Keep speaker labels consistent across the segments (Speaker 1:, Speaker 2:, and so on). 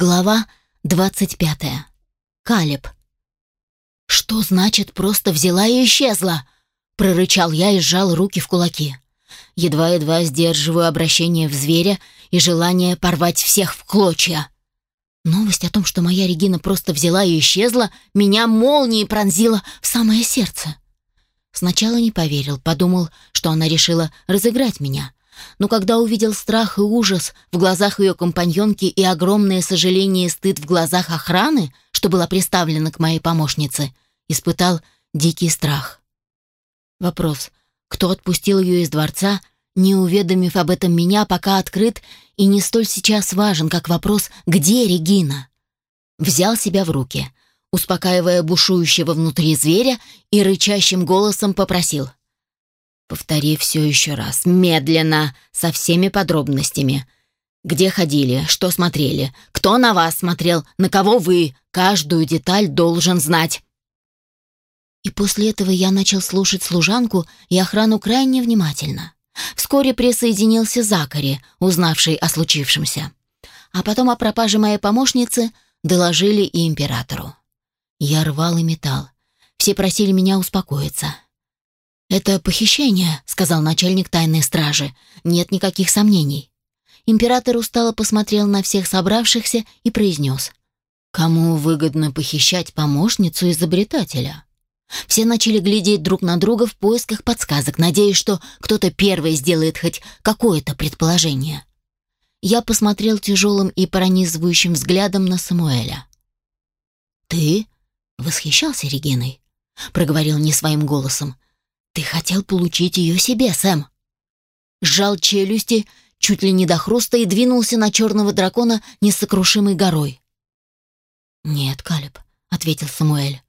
Speaker 1: Глава 25. Калиб. «Что значит просто взяла и исчезла?» Прорычал я и сжал руки в кулаки. Едва-едва сдерживаю обращение в зверя и желание порвать всех в клочья. Новость о том, что моя Регина просто взяла и исчезла, меня молнией пронзила в самое сердце. Сначала не поверил, подумал, что она решила разыграть меня — но когда увидел страх и ужас в глазах ее компаньонки и огромное сожаление и стыд в глазах охраны, что была приставлена к моей помощнице, испытал дикий страх. Вопрос, кто отпустил ее из дворца, не уведомив об этом меня, пока открыт и не столь сейчас важен, как вопрос «Где Регина?». Взял себя в руки, успокаивая бушующего внутри зверя и рычащим голосом попросил — Повтори все еще раз, медленно, со всеми подробностями. Где ходили, что смотрели, кто на вас смотрел, на кого вы, каждую деталь должен знать. И после этого я начал слушать служанку и охрану крайне внимательно. Вскоре присоединился Закари, узнавший о случившемся. А потом о пропаже моей помощницы доложили и императору. Я рвал и металл. Все просили меня успокоиться. «Это похищение», — сказал начальник тайной стражи. «Нет никаких сомнений». Император устало посмотрел на всех собравшихся и произнес. «Кому выгодно похищать помощницу изобретателя?» Все начали глядеть друг на друга в поисках подсказок, надеясь, что кто-то первый сделает хоть какое-то предположение. Я посмотрел тяжелым и пронизывающим взглядом на Самуэля. «Ты восхищался Региной?» — проговорил не своим голосом. «Ты хотел получить ее себе, Сэм!» Сжал челюсти чуть ли не до хруста и двинулся на черного дракона несокрушимой горой. «Нет, Калеб», — ответил Самуэль.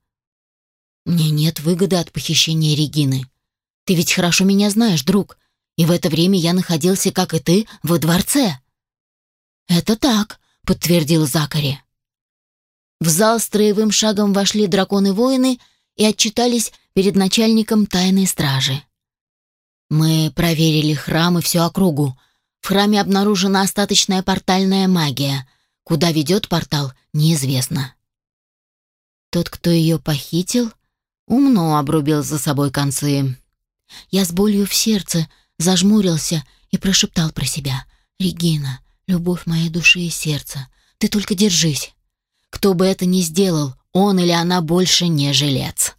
Speaker 1: «Мне нет выгоды от похищения Регины. Ты ведь хорошо меня знаешь, друг, и в это время я находился, как и ты, во дворце». «Это так», — подтвердил Закари. В зал строевым шагом вошли драконы-воины и отчитались перед начальником тайной стражи. Мы проверили храм и всю округу. В храме обнаружена остаточная портальная магия. Куда ведет портал, неизвестно. Тот, кто ее похитил, умно обрубил за собой концы. Я с болью в сердце зажмурился и прошептал про себя. «Регина, любовь моей души и сердца, ты только держись. Кто бы это ни сделал, он или она больше не жилец.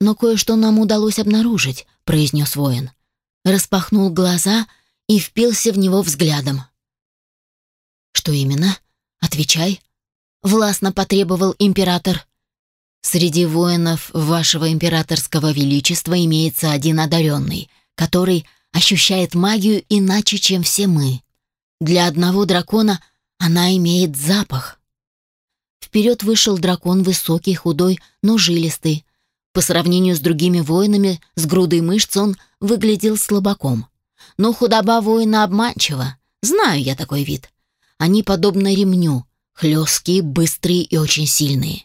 Speaker 1: «Но кое-что нам удалось обнаружить», — произнес воин. Распахнул глаза и впился в него взглядом. «Что именно? Отвечай», — властно потребовал император. «Среди воинов вашего императорского величества имеется один одаренный, который ощущает магию иначе, чем все мы. Для одного дракона она имеет запах». Вперед вышел дракон высокий, худой, но жилистый, по сравнению с другими воинами с грудой мышц он выглядел слабаком. Но худоба воина обманчива. Знаю я такой вид. Они подобны ремню, хлесткие, быстрые и очень сильные.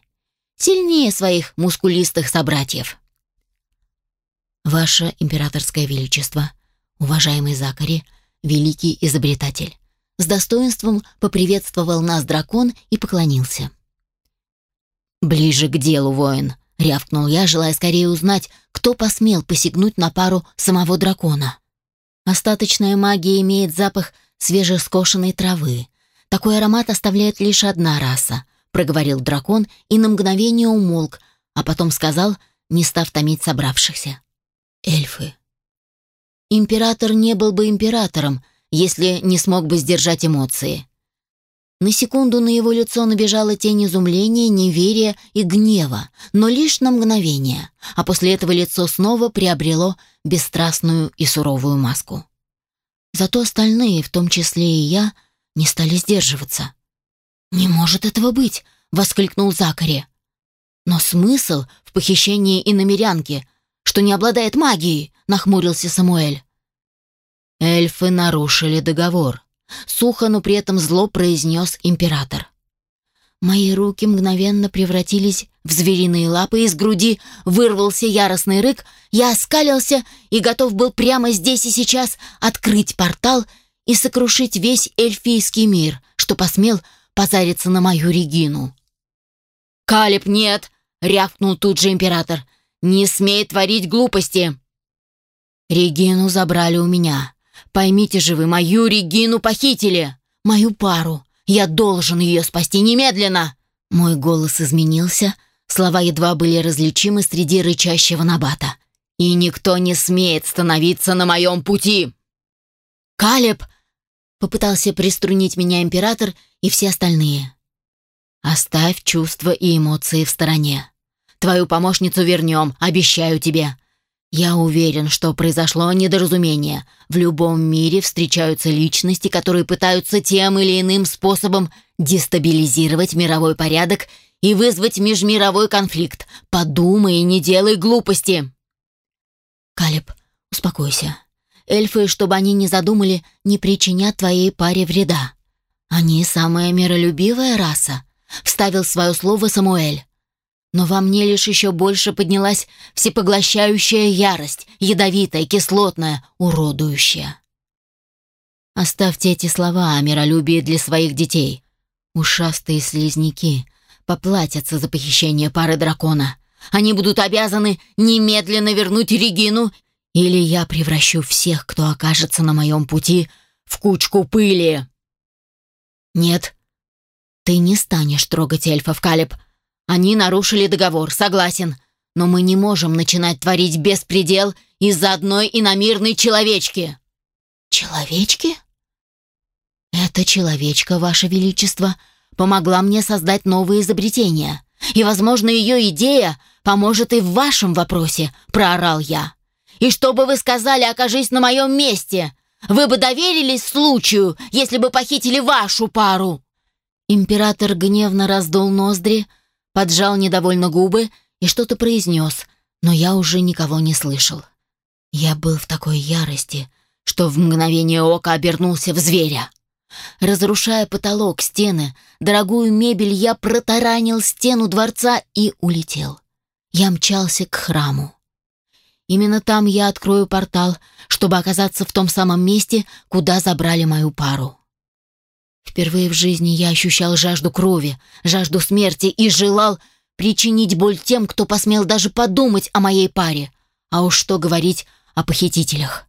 Speaker 1: Сильнее своих мускулистых собратьев. Ваше императорское величество, уважаемый Закари, великий изобретатель, с достоинством поприветствовал нас дракон и поклонился. «Ближе к делу, воин», — рявкнул я, желая скорее узнать, кто посмел посягнуть на пару самого дракона. Остаточная магия имеет запах свежескошенной травы. Такой аромат оставляет лишь одна раса, проговорил дракон и на мгновение умолк, а потом сказал, не став томить собравшихся. Эльфы. Император не был бы императором, если не смог бы сдержать эмоции. На секунду на его лицо набежала тень изумления, неверия и гнева, но лишь на мгновение, а после этого лицо снова приобрело бесстрастную и суровую маску. Зато остальные, в том числе и я, не стали сдерживаться. «Не может этого быть!» — воскликнул Закари. «Но смысл в похищении иномерянки, что не обладает магией!» — нахмурился Самуэль. «Эльфы нарушили договор», Сухо, но при этом зло произнес император. Мои руки мгновенно превратились в звериные лапы, из груди вырвался яростный рык, я оскалился и готов был прямо здесь и сейчас открыть портал и сокрушить весь эльфийский мир, что посмел позариться на мою Регину. «Калеб, нет!» — рявкнул тут же император. «Не смей творить глупости!» «Регину забрали у меня. Поймите же вы, мою Регину похитили! Мою пару! Я должен ее спасти немедленно!» Мой голос изменился, слова едва были различимы среди рычащего набата. «И никто не смеет становиться на моем пути!» «Калеб!» — попытался приструнить меня император и все остальные. «Оставь чувства и эмоции в стороне. Твою помощницу вернем, обещаю тебе. Я уверен, что произошло недоразумение. В любом мире встречаются личности, которые пытаются тем или иным способом дестабилизировать мировой порядок и вызвать межмировой конфликт. Подумай и не делай глупости. Калиб, успокойся. Эльфы, чтобы они не задумали, не причинят твоей паре вреда. Они самая миролюбивая раса, вставил свое слово Самуэль. Но во мне лишь еще больше поднялась всепоглощающая ярость, ядовитая, кислотная, уродующая. Оставьте эти слова о миролюбии для своих детей. Ушастые слизняки поплатятся за похищение пары дракона. Они будут обязаны немедленно вернуть Регину, или я превращу всех, кто окажется на моем пути, в кучку пыли. Нет, ты не станешь трогать эльфов, Калеб. Они нарушили договор, согласен. Но мы не можем начинать творить беспредел из-за одной иномирной человечки. Человечки? Эта человечка, ваше величество, помогла мне создать новые изобретения. И, возможно, ее идея поможет и в вашем вопросе, проорал я. И что бы вы сказали, окажись на моем месте? Вы бы доверились случаю, если бы похитили вашу пару?» Император гневно раздул ноздри, поджал недовольно губы и что-то произнес, но я уже никого не слышал. Я был в такой ярости, что в мгновение ока обернулся в зверя. Разрушая потолок, стены, дорогую мебель, я протаранил стену дворца и улетел. Я мчался к храму. Именно там я открою портал, чтобы оказаться в том самом месте, куда забрали мою пару. Впервые в жизни я ощущал жажду крови, жажду смерти и желал причинить боль тем, кто посмел даже подумать о моей паре, а уж что говорить о похитителях.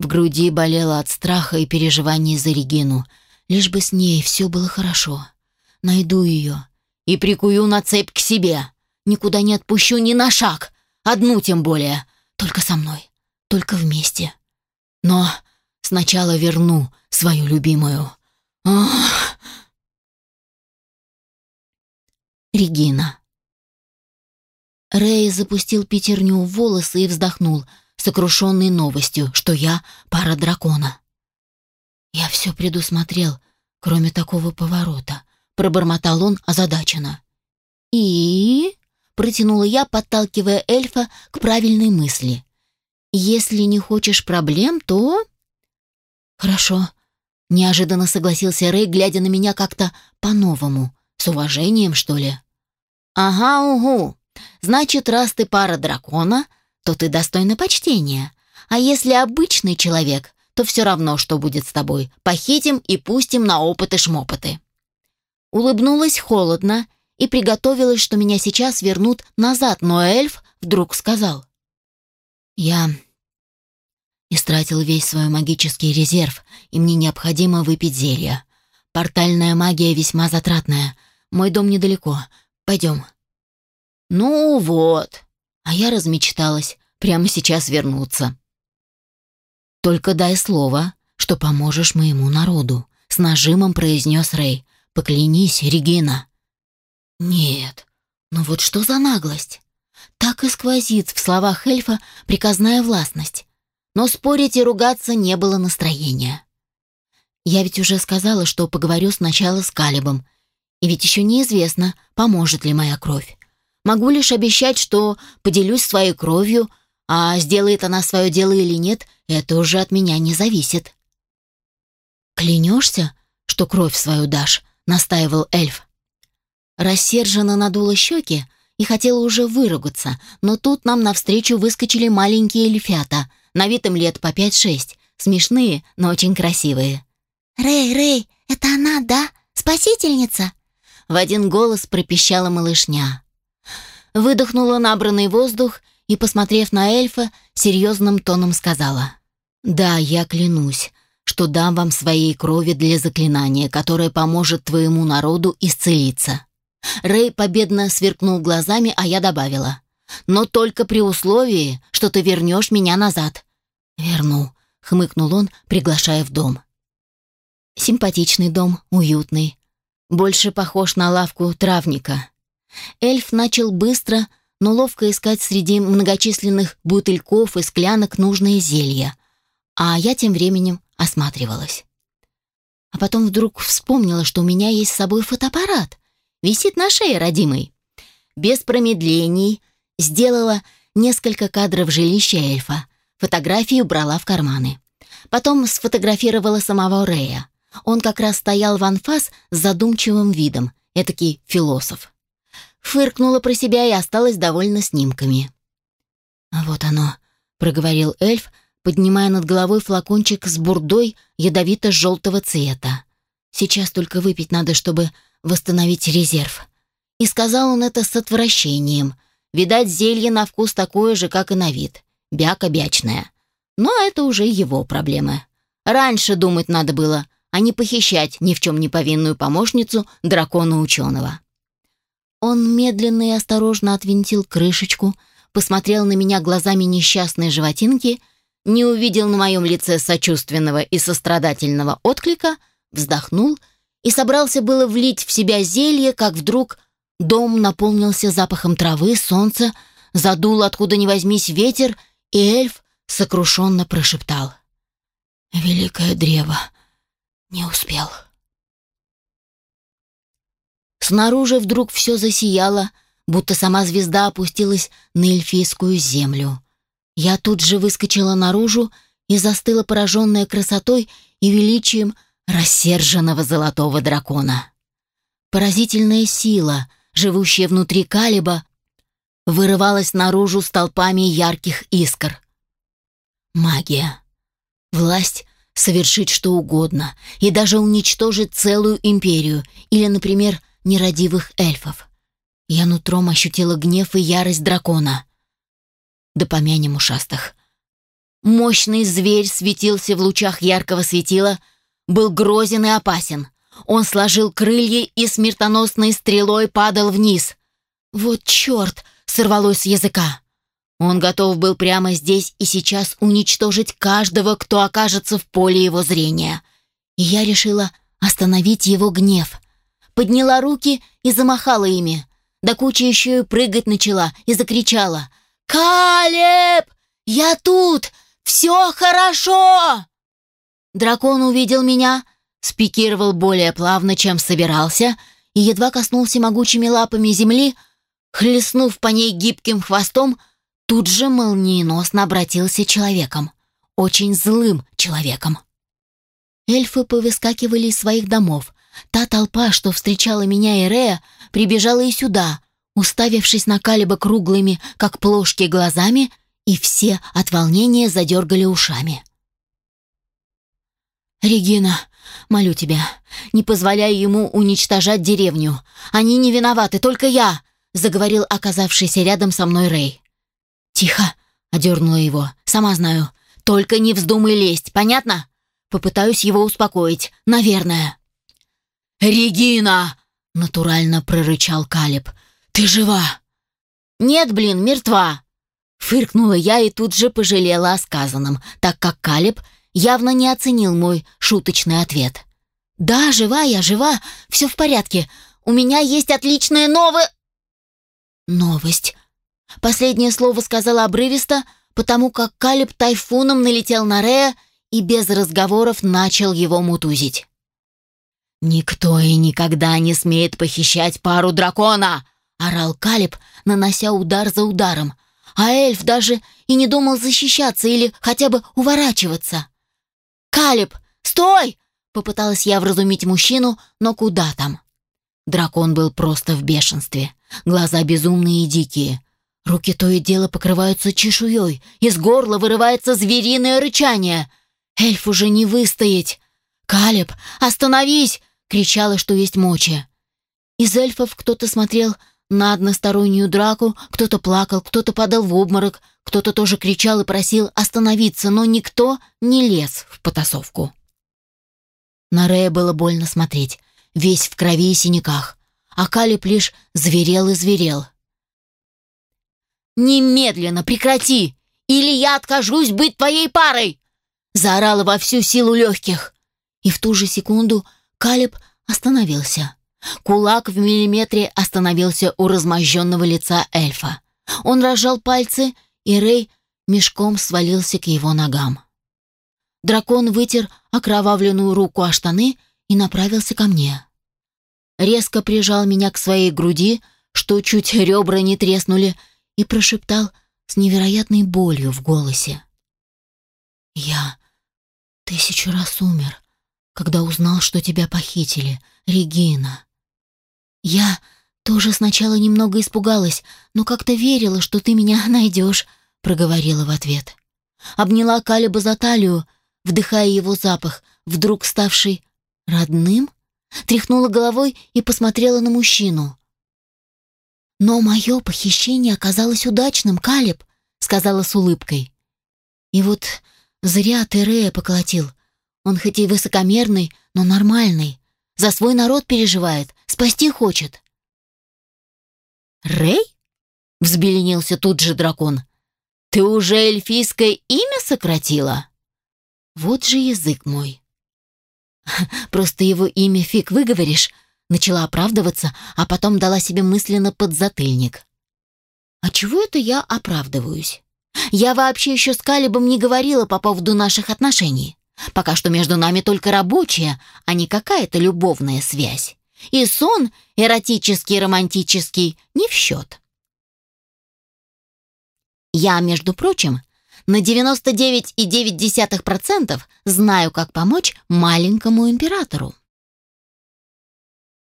Speaker 1: В груди болело от страха и переживаний за Регину. Лишь бы с ней все было хорошо. Найду ее и прикую на цепь к себе. Никуда не отпущу ни на шаг. Одну тем более. Только со мной. Только вместе. Но сначала верну свою любимую. Регина. Рэй запустил пятерню в волосы и вздохнул, сокрушенный новостью, что я пара дракона. «Я все предусмотрел, кроме такого поворота», — пробормотал он озадаченно. «И...» — протянула я, подталкивая эльфа к правильной мысли. «Если не хочешь проблем, то...» «Хорошо», — неожиданно согласился Рэй, глядя на меня как-то по-новому, с уважением, что ли. «Ага, угу. Значит, раз ты пара дракона, то ты достойна почтения. А если обычный человек, то все равно, что будет с тобой. Похитим и пустим на опыты-шмопыты». Улыбнулась холодно и приготовилась, что меня сейчас вернут назад, но эльф вдруг сказал. «Я истратил весь свой магический резерв, и мне необходимо выпить зелье. Портальная магия весьма затратная. Мой дом недалеко. Пойдем». «Ну вот», а я размечталась прямо сейчас вернуться. «Только дай слово, что поможешь моему народу», — с нажимом произнес Рэй. «Поклянись, Регина». «Нет, ну вот что за наглость?» Так и сквозит в словах эльфа приказная властность. Но спорить и ругаться не было настроения. Я ведь уже сказала, что поговорю сначала с Калибом. И ведь еще неизвестно, поможет ли моя кровь. Могу лишь обещать, что поделюсь своей кровью, а сделает она свое дело или нет, это уже от меня не зависит. «Клянешься, что кровь свою дашь?» — настаивал эльф. Рассерженно надула щеки и хотела уже выругаться, но тут нам навстречу выскочили маленькие эльфята, на вид им лет по пять-шесть, смешные, но очень красивые.
Speaker 2: «Рэй, Рэй, это она, да? Спасибо!»
Speaker 1: спасительница!» В один голос пропищала малышня. Выдохнула набранный воздух и, посмотрев на эльфа, серьезным тоном сказала. «Да, я клянусь, что дам вам своей крови для заклинания, которое поможет твоему народу исцелиться». Рэй победно сверкнул глазами, а я добавила. «Но только при условии, что ты вернешь меня назад». «Верну», — хмыкнул он, приглашая в дом. Симпатичный дом, уютный. Больше похож на лавку травника. Эльф начал быстро, но ловко искать среди многочисленных бутыльков и склянок нужные зелья. А я тем временем осматривалась. А потом вдруг вспомнила, что у меня есть с собой фотоаппарат. Висит на шее, родимый. Без промедлений сделала несколько кадров жилища эльфа. Фотографии убрала в карманы. Потом сфотографировала самого Рея. Он как раз стоял в анфас с задумчивым видом, этакий философ. Фыркнула про себя и осталась довольна снимками. «А вот оно», — проговорил эльф, поднимая над головой флакончик с бурдой ядовито-желтого цвета. «Сейчас только выпить надо, чтобы восстановить резерв». И сказал он это с отвращением. Видать, зелье на вкус такое же, как и на вид. Бяка бячная. Но это уже его проблемы. Раньше думать надо было, а не похищать ни в чем не повинную помощницу дракона-ученого. Он медленно и осторожно отвинтил крышечку, посмотрел на меня глазами несчастной животинки, не увидел на моем лице сочувственного и сострадательного отклика, вздохнул и собрался было влить в себя зелье, как вдруг дом наполнился запахом травы, солнца, задул откуда ни возьмись ветер, и эльф сокрушенно прошептал. «Великое древо, не успел. Снаружи вдруг все засияло, будто сама звезда опустилась на эльфийскую землю. Я тут же выскочила наружу и застыла пораженная красотой и величием рассерженного золотого дракона. Поразительная сила, живущая внутри Калиба, вырывалась наружу столпами ярких искр. Магия. Власть совершить что угодно и даже уничтожить целую империю или, например, нерадивых эльфов. Я нутром ощутила гнев и ярость дракона. Да помянем ушастых. Мощный зверь светился в лучах яркого светила, был грозен и опасен. Он сложил крылья и смертоносной стрелой падал вниз. «Вот черт!» — сорвалось с языка. Он готов был прямо здесь и сейчас уничтожить каждого, кто окажется в поле его зрения. И я решила остановить его гнев. Подняла руки и замахала ими. Да куча еще и прыгать начала и закричала. «Калеб! Я тут! Все хорошо!» Дракон увидел меня, спикировал более плавно, чем собирался, и едва коснулся могучими лапами земли, хлестнув по ней гибким хвостом, тут же молниеносно обратился человеком. Очень злым человеком. Эльфы повыскакивали из своих домов. Та толпа, что встречала меня и Рея, прибежала и сюда, уставившись на Калиба круглыми, как плошки, глазами, и все от волнения задергали ушами. «Регина, молю тебя, не позволяй ему уничтожать деревню. Они не виноваты, только я», — заговорил оказавшийся рядом со мной Рэй. «Тихо!» — одернула его. «Сама знаю. Только не вздумай лезть, понятно? Попытаюсь его успокоить, наверное».
Speaker 2: «Регина!» — натурально прорычал Калиб. «Ты жива?»
Speaker 1: «Нет, блин, мертва!» Фыркнула я и тут же пожалела о сказанном, так как Калиб явно не оценил мой шуточный ответ. «Да, жива я, жива, все в порядке. У меня есть отличная новая...» «Новость», Последнее слово сказала обрывисто, потому как Калиб тайфуном налетел на Рея и без разговоров начал его мутузить.
Speaker 2: «Никто и никогда не смеет похищать пару дракона!» — орал Калиб, нанося удар за ударом. А эльф даже и не думал защищаться или хотя бы уворачиваться.
Speaker 1: «Калиб, стой!» — попыталась я вразумить мужчину, но куда там? Дракон был просто в бешенстве. Глаза безумные и дикие. Руки то и дело покрываются чешуей, из горла вырывается звериное рычание. Эльф уже не выстоять. «Калеб, остановись!» — кричала, что есть мочи. Из эльфов кто-то смотрел на одностороннюю драку, кто-то плакал, кто-то падал в обморок, кто-то тоже кричал и просил остановиться, но никто не лез в потасовку. На Рея было больно смотреть, весь в крови и синяках, а Калиб лишь зверел и зверел. «Немедленно прекрати, или я откажусь быть твоей парой!» заорала во всю силу легких. И в ту же секунду Калиб остановился. Кулак в миллиметре остановился у размозженного лица эльфа. Он разжал пальцы, и Рэй мешком свалился к его ногам. Дракон вытер окровавленную руку о штаны и направился ко мне. Резко прижал меня к своей груди, что чуть ребра не треснули, и прошептал с невероятной болью в голосе. «Я тысячу раз умер, когда узнал, что тебя похитили, Регина. Я тоже сначала немного испугалась, но как-то верила, что ты меня найдешь», — проговорила в ответ. Обняла Калиба за талию, вдыхая его запах, вдруг ставший родным, тряхнула головой и посмотрела на мужчину. «Но мое похищение оказалось удачным, Калиб», — сказала с улыбкой. «И вот зря ты Рея поколотил. Он хоть и высокомерный, но нормальный. За свой народ переживает, спасти хочет». «Рэй?» — взбеленился тут же дракон. «Ты уже эльфийское имя сократила?» «Вот же язык мой!» «Просто его имя фиг выговоришь», — начала оправдываться, а потом дала себе мысленно подзатыльник. «А чего это я оправдываюсь? Я вообще еще с Калибом не говорила по поводу наших отношений. Пока что между нами только рабочая, а не какая-то любовная связь. И сон эротический, романтический не в счет. Я, между прочим, на 99,9% знаю, как помочь маленькому императору.